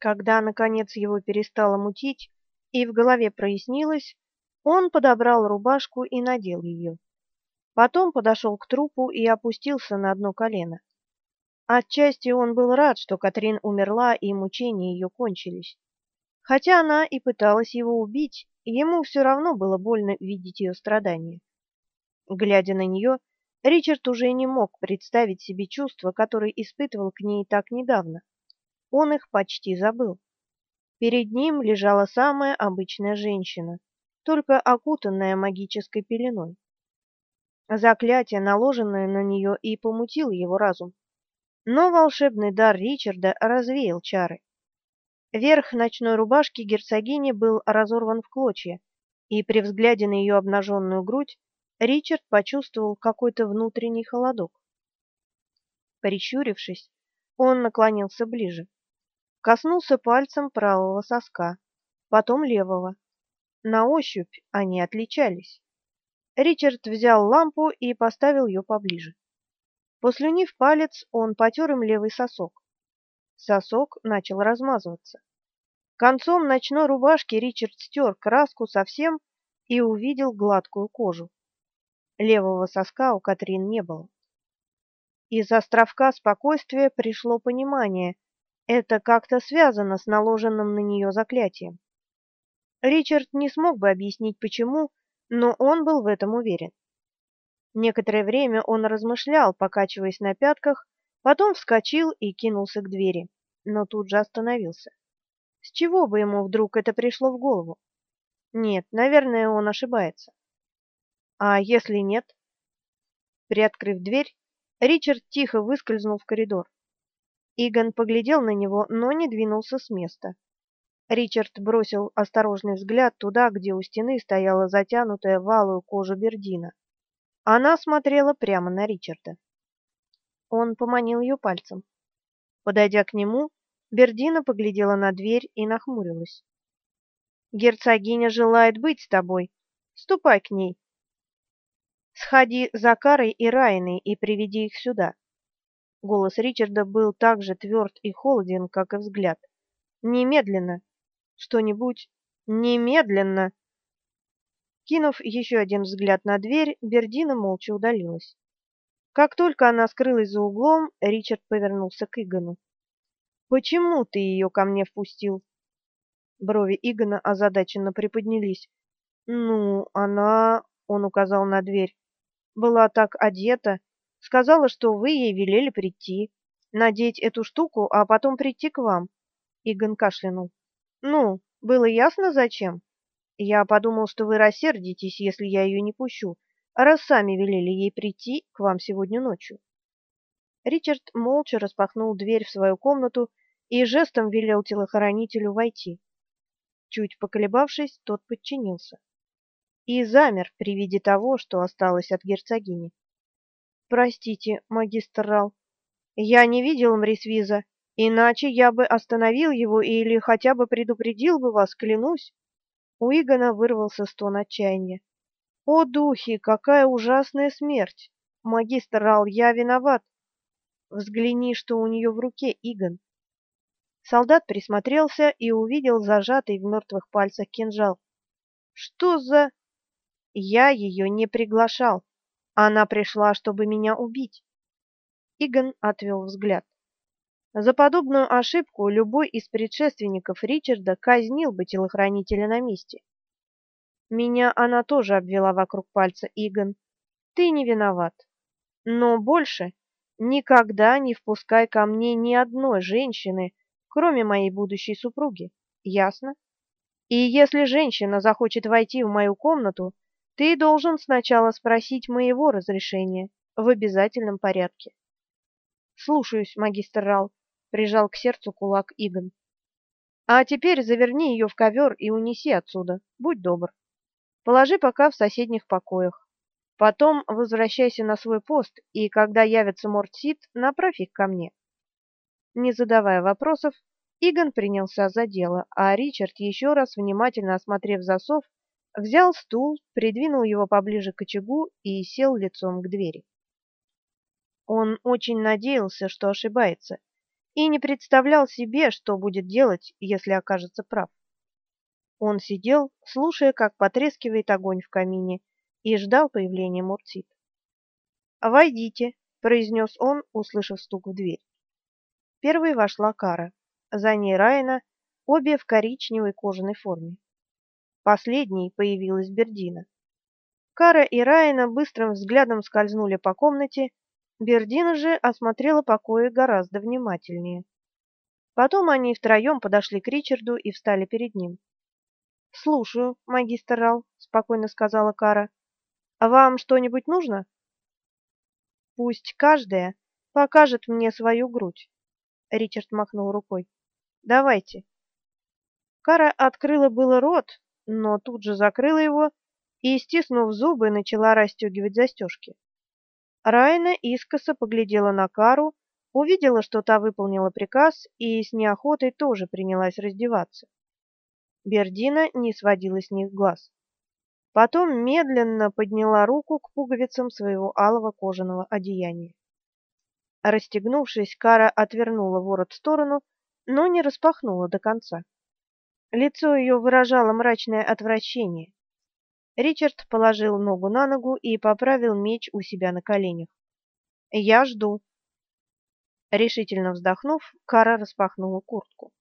Когда, наконец, его перестало мутить и в голове прояснилось, он подобрал рубашку и надел ее. Потом подошел к трупу и опустился на одно колено. Отчасти он был рад, что Катрин умерла и мучения ее кончились. Хотя она и пыталась его убить, ему все равно было больно видеть ее страдания. Глядя на нее, Ричард уже не мог представить себе чувства, которые испытывал к ней так недавно. Он их почти забыл. Перед ним лежала самая обычная женщина, только окутанная магической пеленой. Заклятие, наложенное на нее, и помутило его разум. Но волшебный дар Ричарда развеял чары. Верх ночной рубашки герцогини был разорван в клочья, и при взгляде на ее обнаженную грудь Ричард почувствовал какой-то внутренний холодок. Прищурившись, он наклонился ближе. Коснулся пальцем правого соска, потом левого. На ощупь они отличались. Ричард взял лампу и поставил ее поближе. Послюнив палец, он потер им левый сосок. Сосок начал размазываться. Концом ночной рубашки Ричард стер краску совсем и увидел гладкую кожу. Левого соска у Катрин не было. Из островка спокойствия пришло понимание. Это как-то связано с наложенным на нее заклятием. Ричард не смог бы объяснить почему, но он был в этом уверен. Некоторое время он размышлял, покачиваясь на пятках, потом вскочил и кинулся к двери, но тут же остановился. С чего бы ему вдруг это пришло в голову? Нет, наверное, он ошибается. А если нет? Приоткрыв дверь, Ричард тихо выскользнул в коридор. Иган поглядел на него, но не двинулся с места. Ричард бросил осторожный взгляд туда, где у стены стояла затянутая валую кожу Бердина. Она смотрела прямо на Ричарда. Он поманил ее пальцем. Подойдя к нему, Бердина поглядела на дверь и нахмурилась. Герцогиня желает быть с тобой. Ступай к ней. Сходи за Карой и Райной и приведи их сюда. Голос Ричарда был так же тверд и холоден, как и взгляд. Немедленно. Что-нибудь немедленно. Кинув еще один взгляд на дверь, Бердина молча удалилась. Как только она скрылась за углом, Ричард повернулся к Игану. «Почему ты ее ко мне впустил?» Брови Игона озадаченно приподнялись. «Ну, она...» — он указал на дверь. «Была так одета. Сказала, что вы ей велели прийти, надеть эту штуку, а потом прийти к вам». Игон кашлянул. «Ну, было ясно, зачем?» Я подумал, что вы рассердитесь, если я ее не пущу, раз сами велели ей прийти к вам сегодня ночью. Ричард молча распахнул дверь в свою комнату и жестом велел телохранителю войти. Чуть поколебавшись, тот подчинился. И замер при виде того, что осталось от герцогини. «Простите, магистр Рал, я не видел Мрисвиза, иначе я бы остановил его или хотя бы предупредил бы вас, клянусь». У Игона вырвался стон отчаяния. «О, духи, какая ужасная смерть! Магистр Рал, я виноват!» «Взгляни, что у нее в руке, Игон!» Солдат присмотрелся и увидел зажатый в мертвых пальцах кинжал. «Что за...» «Я ее не приглашал. Она пришла, чтобы меня убить». Игон отвел взгляд. За подобную ошибку любой из предшественников Ричарда казнил бы телохранителя на месте. Меня она тоже обвела вокруг пальца, Игон. Ты не виноват. Но больше никогда не впускай ко мне ни одной женщины, кроме моей будущей супруги. Ясно? И если женщина захочет войти в мою комнату, ты должен сначала спросить моего разрешения в обязательном порядке. Слушаюсь, магистр Рал прижал к сердцу кулак Игон. А теперь заверни ее в ковер и унеси отсюда. Будь добр. Положи пока в соседних покоях. Потом возвращайся на свой пост, и когда явится Мортсит, направь их ко мне. Не задавая вопросов, Игон принялся за дело, а Ричард, еще раз внимательно осмотрев засов, взял стул, придвинул его поближе к очагу и сел лицом к двери. Он очень надеялся, что ошибается, и не представлял себе, что будет делать, если окажется прав. Он сидел, слушая, как потрескивает огонь в камине, и ждал появления Муртит. «Войдите», — произнес он, услышав стук в дверь. Первой вошла Кара, за ней Райна, обе в коричневой кожаной форме. Последней появилась Бердина. Кара и Райна быстрым взглядом скользнули по комнате, Бердина же осмотрела покои гораздо внимательнее. Потом они втроем подошли к Ричарду и встали перед ним. Слушаю, магистр Рал, спокойно сказала Кара. А вам что-нибудь нужно? Пусть каждая покажет мне свою грудь. Ричард махнул рукой. Давайте. Кара открыла было рот, но тут же закрыла его и, стиснув зубы, начала расстегивать застежки. Райна искоса поглядела на Кару, увидела, что та выполнила приказ, и с неохотой тоже принялась раздеваться. Бердина не сводила с них глаз. Потом медленно подняла руку к пуговицам своего алого кожаного одеяния. Расстегнувшись, Кара отвернула ворот в сторону, но не распахнула до конца. Лицо ее выражало мрачное отвращение. Ричард положил ногу на ногу и поправил меч у себя на коленях. «Я жду». Решительно вздохнув, Кара распахнула куртку.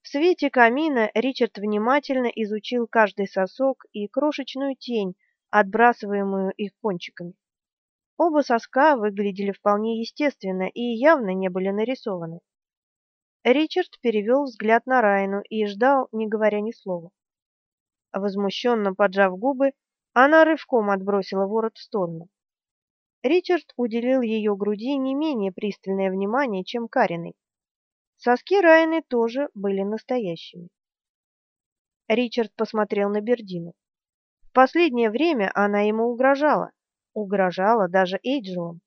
В свете камина Ричард внимательно изучил каждый сосок и крошечную тень, отбрасываемую их кончиками. Оба соска выглядели вполне естественно и явно не были нарисованы. Ричард перевел взгляд на Райну и ждал, не говоря ни слова. Возмущенно поджав губы, она рывком отбросила ворот в сторону. Ричард уделил ее груди не менее пристальное внимание, чем Кариной. Соски Райны тоже были настоящими. Ричард посмотрел на Бердину. В последнее время она ему угрожала, угрожала даже Эйджелом.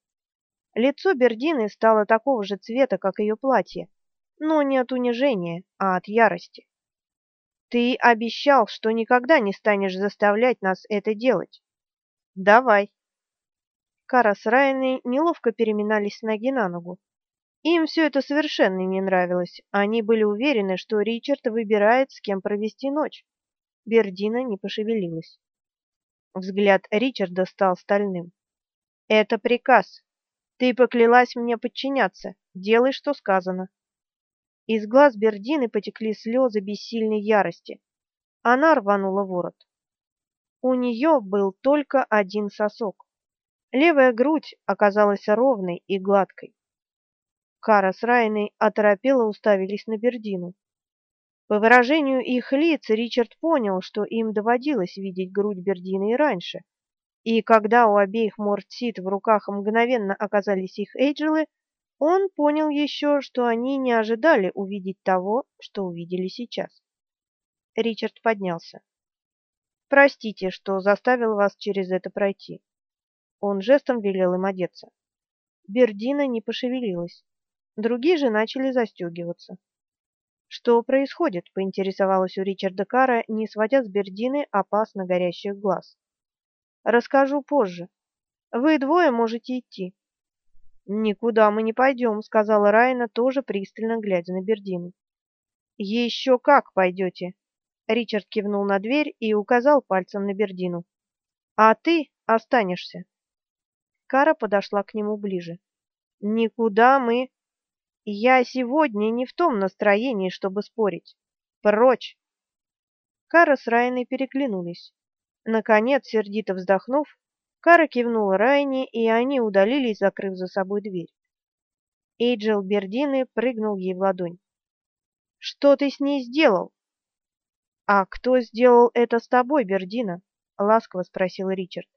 Лицо Бердины стало такого же цвета, как ее платье, но не от унижения, а от ярости. Ты обещал, что никогда не станешь заставлять нас это делать. Давай. Кара с Райной неловко переминались с ноги на ногу. Им все это совершенно не нравилось. Они были уверены, что Ричард выбирает, с кем провести ночь. Бердина не пошевелилась. Взгляд Ричарда стал стальным. Это приказ. Ты поклялась мне подчиняться. Делай, что сказано. Из глаз Бердины потекли слезы бессильной ярости. Она рванула ворот. У нее был только один сосок. Левая грудь оказалась ровной и гладкой. Кара с Райной оторопело уставились на Бердину. По выражению их лиц Ричард понял, что им доводилось видеть грудь Бердины и раньше. И когда у обеих Мортсит в руках мгновенно оказались их эйджелы, он понял еще, что они не ожидали увидеть того, что увидели сейчас. Ричард поднялся. Простите, что заставил вас через это пройти. Он жестом велел им одеться. Бердина не пошевелилась. Другие же начали застегиваться. Что происходит? поинтересовалась у Ричарда Кара, не сводя с Бердины опасно горящих глаз. Расскажу позже. Вы двое можете идти. Никуда мы не пойдем», — сказала Райна, тоже пристально глядя на Бердину. «Еще как пойдете!» Ричард кивнул на дверь и указал пальцем на Бердину. «А ты останешься». Кара подошла к нему ближе. «Никуда мы...» Я сегодня не в том настроении, чтобы спорить. Прочь. Кара с Райной переглянулись. Наконец, сердито вздохнув, Кара кивнула Райне, и они удалились, закрыв за собой дверь. Эйджел Бердины прыгнул ей в ладонь. Что ты с ней сделал? А кто сделал это с тобой, Бердина? ласково спросил Ричард.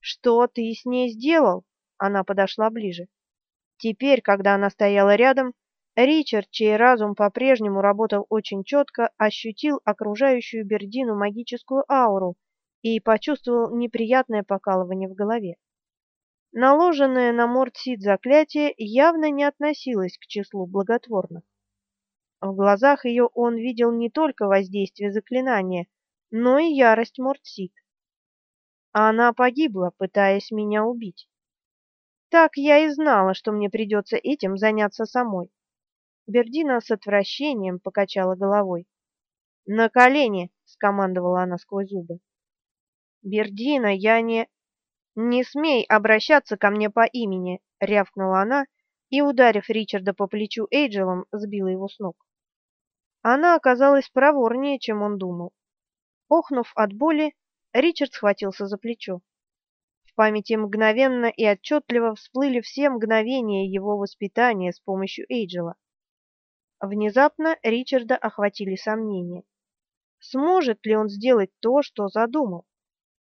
Что ты с ней сделал? Она подошла ближе. Теперь, когда она стояла рядом, Ричард, чей разум по-прежнему работал очень четко, ощутил окружающую Бердину магическую ауру и почувствовал неприятное покалывание в голове. Наложенное на Мортсид заклятие явно не относилось к числу благотворных. В глазах ее он видел не только воздействие заклинания, но и ярость Мортсид. Она погибла, пытаясь меня убить. Так я и знала, что мне придется этим заняться самой. Бердина с отвращением покачала головой. «На колени!» — скомандовала она сквозь зубы. «Бердина, я не...» «Не смей обращаться ко мне по имени!» — рявкнула она и, ударив Ричарда по плечу Эйджелом, сбила его с ног. Она оказалась проворнее, чем он думал. Охнув от боли, Ричард схватился за плечо. В памяти мгновенно и отчетливо всплыли все мгновения его воспитания с помощью Эйджела. Внезапно Ричарда охватили сомнения. Сможет ли он сделать то, что задумал?